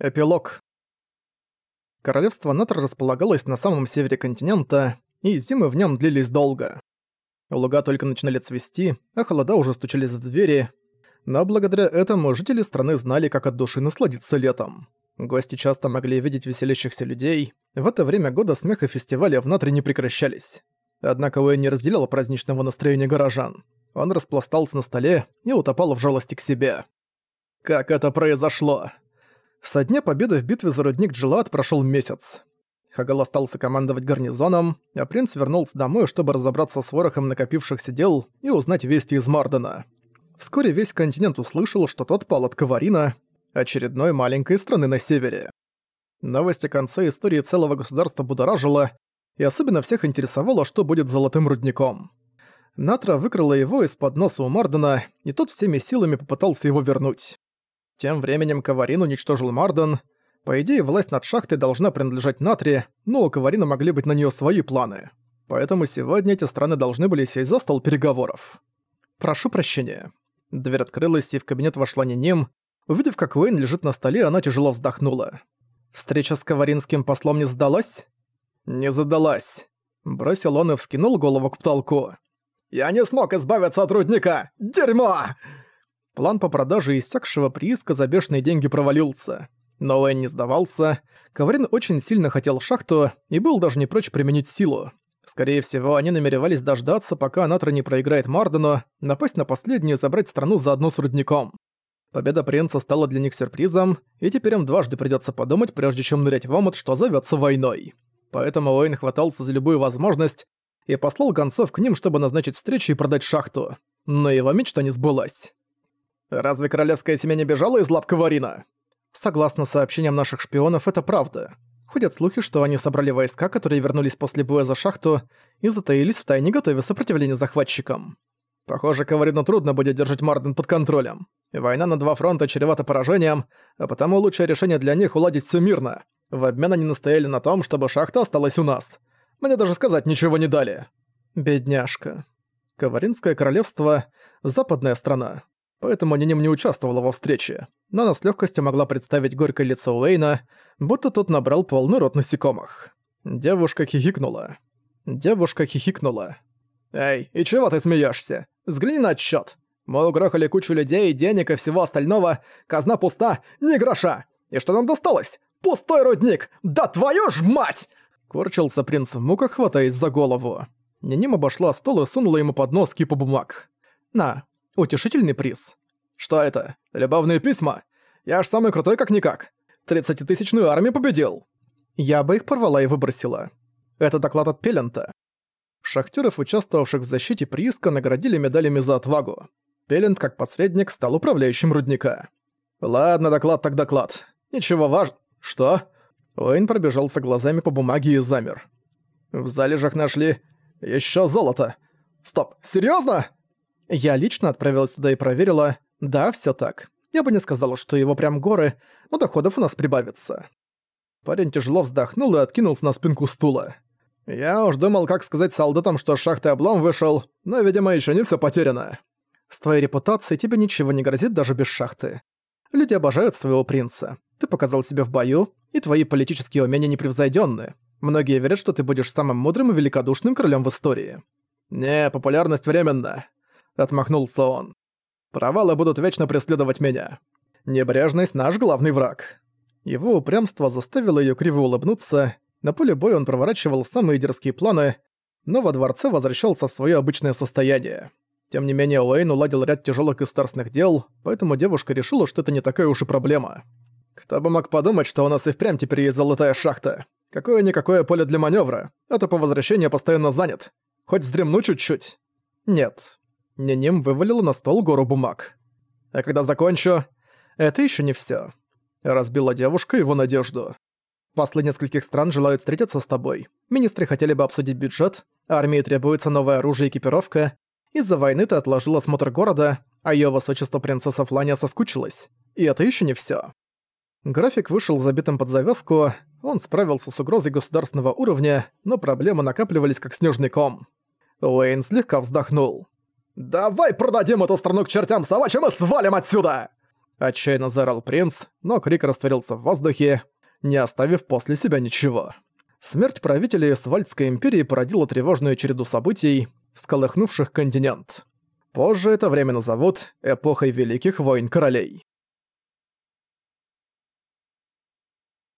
Эпилог. Королевство Натр располагалось на самом севере континента, и зимы в нем длились долго. Луга только начинали цвести, а холода уже стучались в двери, но благодаря этому жители страны знали, как от души насладиться летом. Гости часто могли видеть веселящихся людей, в это время года смех и фестивали в Натре не прекращались. Однако Уэйн не разделял праздничного настроения горожан. Он распластался на столе и утопал в жалости к себе. «Как это произошло?» Со дня победы в битве за рудник Джилат прошел месяц. Хагал остался командовать гарнизоном, а принц вернулся домой, чтобы разобраться с ворохом накопившихся дел и узнать вести из Мардена. Вскоре весь континент услышал, что тот пал от Каварина, очередной маленькой страны на севере. Новость о конце истории целого государства будоражила, и особенно всех интересовало, что будет с золотым рудником. Натра выкрала его из-под носа у Мардена, и тот всеми силами попытался его вернуть. Тем временем Каварин уничтожил Марден. По идее, власть над шахтой должна принадлежать Натри, но у Каварина могли быть на нее свои планы. Поэтому сегодня эти страны должны были сесть за стол переговоров. «Прошу прощения». Дверь открылась, и в кабинет вошла Ниним. Увидев, как Уэйн лежит на столе, она тяжело вздохнула. «Встреча с каваринским послом не сдалась?» «Не задалась», — бросил он и вскинул голову к потолку. «Я не смог избавиться от рудника! Дерьмо!» План по продаже иссякшего прииска за бешеные деньги провалился. Но Уэйн не сдавался. Коврин очень сильно хотел шахту и был даже не прочь применить силу. Скорее всего, они намеревались дождаться, пока Натра не проиграет Мардену, напасть на последнюю и забрать страну заодно с рудником. Победа принца стала для них сюрпризом, и теперь им дважды придётся подумать, прежде чем нырять в омут, что зовётся войной. Поэтому Уэйн хватался за любую возможность и послал гонцов к ним, чтобы назначить встречу и продать шахту. Но его мечта не сбылась. Разве королевская семья не бежала из лап Каварина? Согласно сообщениям наших шпионов, это правда. Ходят слухи, что они собрали войска, которые вернулись после боя за шахту, и затаились в тайне, готовя сопротивление захватчикам. Похоже, Каварину трудно будет держать Марден под контролем. Война на два фронта чревата поражением, а потому лучшее решение для них уладить все мирно. В обмен они настояли на том, чтобы шахта осталась у нас. Мне даже сказать ничего не дали. Бедняжка. Каваринское королевство — западная страна поэтому Ниним не участвовала во встрече, но она с легкостью могла представить горькое лицо Уэйна, будто тот набрал полный рот насекомых. Девушка хихикнула. Девушка хихикнула. «Эй, и чего ты смеешься? Взгляни на отчет. Мы угрохали кучу людей, денег и всего остального, казна пуста, ни гроша. И что нам досталось? Пустой рудник! Да твою ж мать!» Корчился принц в муках, хватаясь за голову. Ниним обошла стол и сунула ему под нос кипу бумаг. «На, Утешительный приз. Что это? Любовные письма? Я ж самый крутой как-никак. Тридцатитысячную армию победил. Я бы их порвала и выбросила. Это доклад от Пелента. Шахтеров, участвовавших в защите прииска, наградили медалями за отвагу. Пелент, как посредник, стал управляющим рудника. Ладно, доклад так доклад. Ничего важного. Что? Уэйн пробежался глазами по бумаге и замер. В залежах нашли еще золото. Стоп, серьезно? Я лично отправилась туда и проверила. Да, все так. Я бы не сказала, что его прям горы, но доходов у нас прибавится. Парень тяжело вздохнул и откинулся на спинку стула. Я уж думал, как сказать солдатам, что шахты облом вышел, но, видимо, еще не все потеряно. С твоей репутацией тебе ничего не грозит даже без шахты. Люди обожают своего принца. Ты показал себя в бою, и твои политические умения непревзойденны. Многие верят, что ты будешь самым мудрым и великодушным королем в истории. Не, популярность временна отмахнулся он. Провалы будут вечно преследовать меня. Небрежность наш главный враг. Его упрямство заставило её криво улыбнуться. На поле боя он проворачивал самые дерзкие планы, но во дворце возвращался в своё обычное состояние. Тем не менее, Уэйн уладил ряд тяжёлых государственных дел, поэтому девушка решила, что это не такая уж и проблема. Кто бы мог подумать, что у нас и впрямь теперь есть золотая шахта. Какое-никакое поле для манёвра, а то по возвращении постоянно занят. Хоть вздремну чуть-чуть. Нет, Ниним вывалила на стол гору бумаг. «А когда закончу...» «Это еще не все. Разбила девушка его надежду. «Послы нескольких стран желают встретиться с тобой. Министры хотели бы обсудить бюджет, армии требуется новое оружие и экипировка. Из-за войны ты отложил осмотр города, а её высочество принцесса Флания соскучилась. И это еще не все. График вышел забитым под завязку, он справился с угрозой государственного уровня, но проблемы накапливались как снежный ком. Уэйн слегка вздохнул. «Давай продадим эту страну к чертям собачьим и свалим отсюда!» Отчаянно заорал принц, но крик растворился в воздухе, не оставив после себя ничего. Смерть правителей Свальдской империи породила тревожную череду событий, всколыхнувших континент. Позже это время назовут эпохой Великих войн королей.